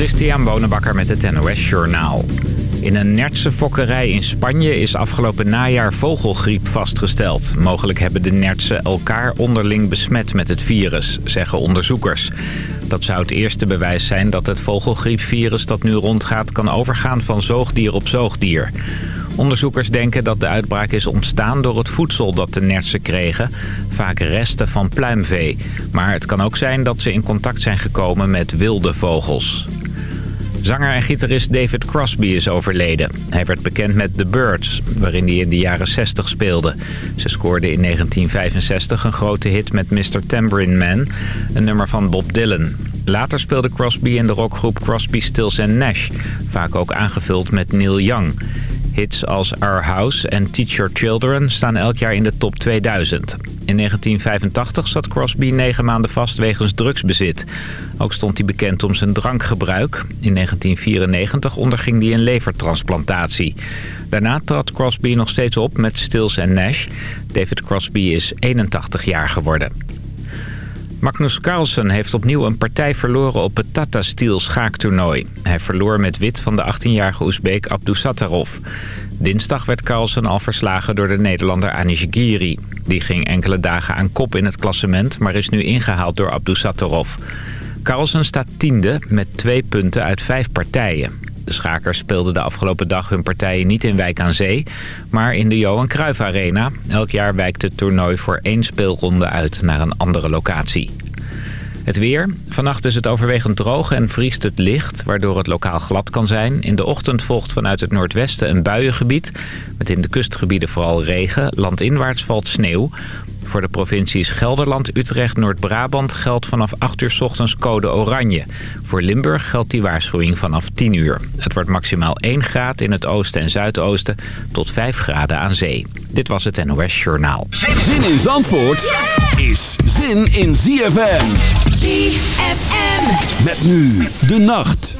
Christian Bonenbakker met het NOS Journaal. In een nertse fokkerij in Spanje is afgelopen najaar vogelgriep vastgesteld. Mogelijk hebben de nertsen elkaar onderling besmet met het virus, zeggen onderzoekers. Dat zou het eerste bewijs zijn dat het vogelgriepvirus dat nu rondgaat... kan overgaan van zoogdier op zoogdier. Onderzoekers denken dat de uitbraak is ontstaan door het voedsel dat de nertsen kregen. Vaak resten van pluimvee. Maar het kan ook zijn dat ze in contact zijn gekomen met wilde vogels. Zanger en gitarist David Crosby is overleden. Hij werd bekend met The Birds, waarin hij in de jaren 60 speelde. Ze scoorde in 1965 een grote hit met Mr. Tambourine Man, een nummer van Bob Dylan. Later speelde Crosby in de rockgroep Crosby, Stills Nash, vaak ook aangevuld met Neil Young. Hits als Our House en Teach Your Children staan elk jaar in de top 2000. In 1985 zat Crosby negen maanden vast wegens drugsbezit. Ook stond hij bekend om zijn drankgebruik. In 1994 onderging hij een levertransplantatie. Daarna trad Crosby nog steeds op met Stills en Nash. David Crosby is 81 jaar geworden. Magnus Carlsen heeft opnieuw een partij verloren op het Tata Steel schaaktoernooi. Hij verloor met wit van de 18-jarige Oezbeek Abdusattarov. Dinsdag werd Carlsen al verslagen door de Nederlander Anish Giri. Die ging enkele dagen aan kop in het klassement, maar is nu ingehaald door Abdusattarov. Carlsen staat tiende met twee punten uit vijf partijen. De schakers speelden de afgelopen dag hun partijen niet in Wijk aan Zee, maar in de Johan Cruijff Arena. Elk jaar wijkt het toernooi voor één speelronde uit naar een andere locatie. Het weer. Vannacht is het overwegend droog en vriest het licht, waardoor het lokaal glad kan zijn. In de ochtend volgt vanuit het noordwesten een buiengebied. Met in de kustgebieden vooral regen. Landinwaarts valt sneeuw. Voor de provincies Gelderland, Utrecht, Noord-Brabant geldt vanaf 8 uur s ochtends code oranje. Voor Limburg geldt die waarschuwing vanaf 10 uur. Het wordt maximaal 1 graad in het oosten en zuidoosten tot 5 graden aan zee. Dit was het NOS Journaal. Zin in Zandvoort is zin in ZFM. ZFM. Met nu de nacht.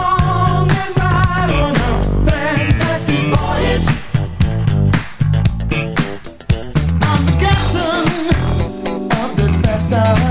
sound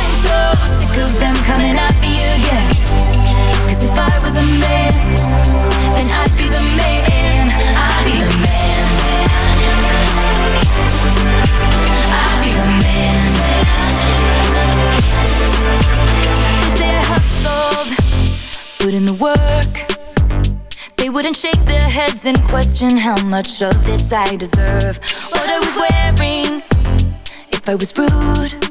so sick of them coming at me again. Cause if I was a man, then I'd be the man. I'd be the man. I'd be the man. Hustled, put in the work. They wouldn't shake their heads and question how much of this I deserve. What I was wearing, if I was rude,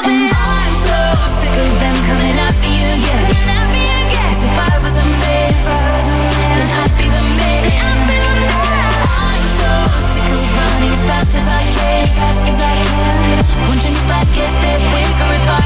Wondering if I'd get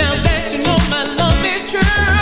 Now that you know my love is true,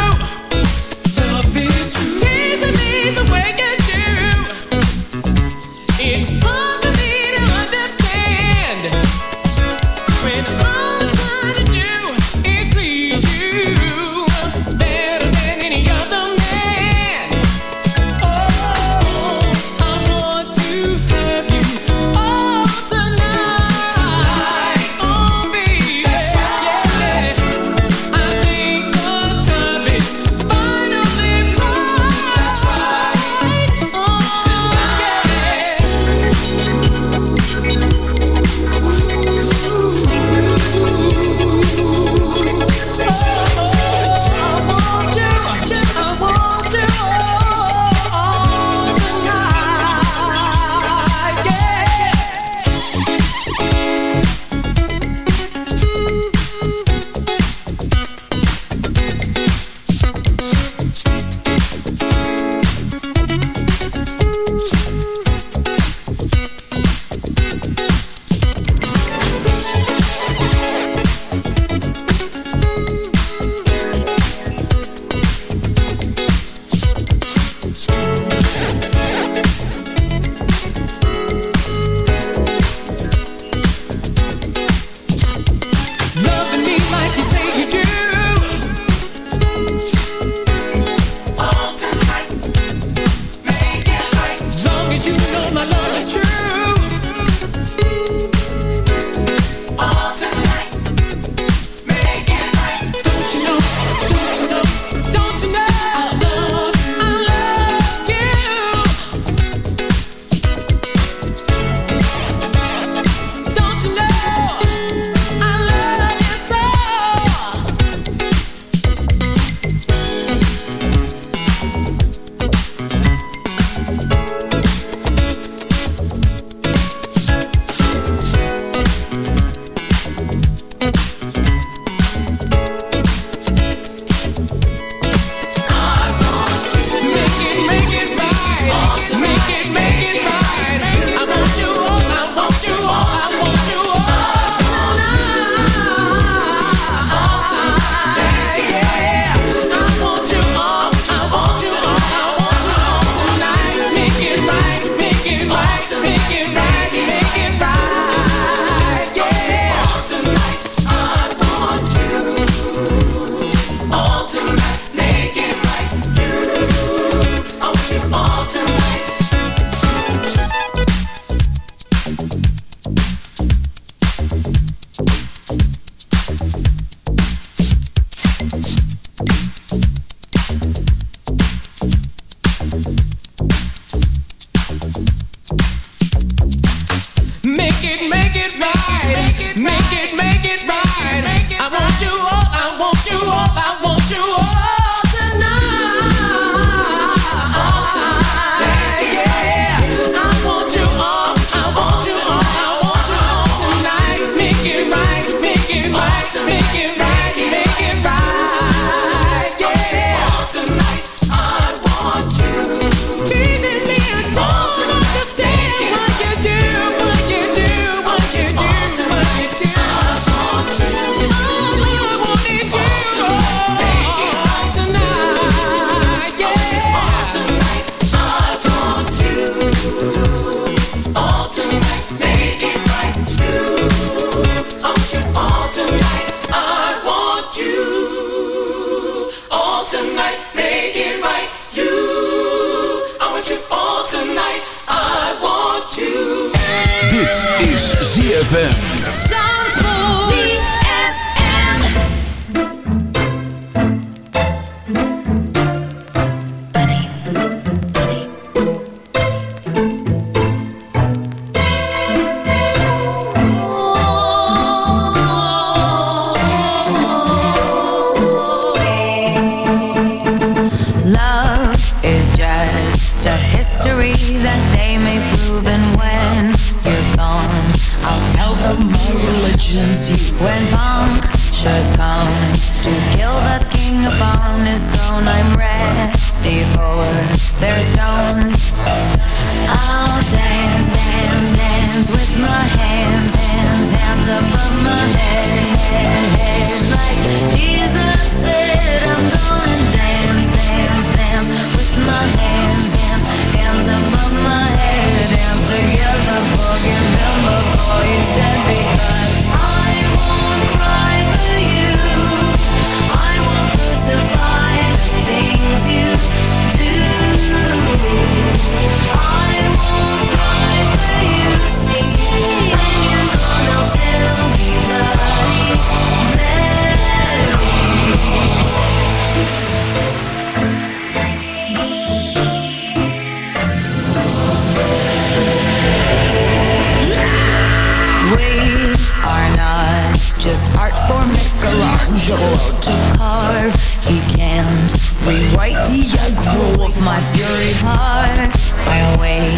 unusual to carve. He can't rewrite the aggro of my fury heart. I wait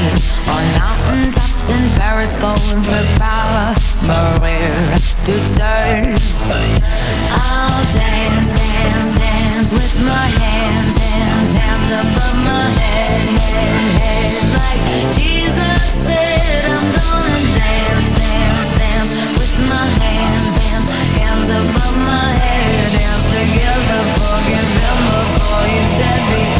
on mountain tops in Paris, going for power. Maria to turn. I'll dance, dance, dance with my hands, hands, hands above my head, head, head. Like Jesus said, I'm gonna dance, dance, dance with my hands above my head. Dance together, forgive him before he's dead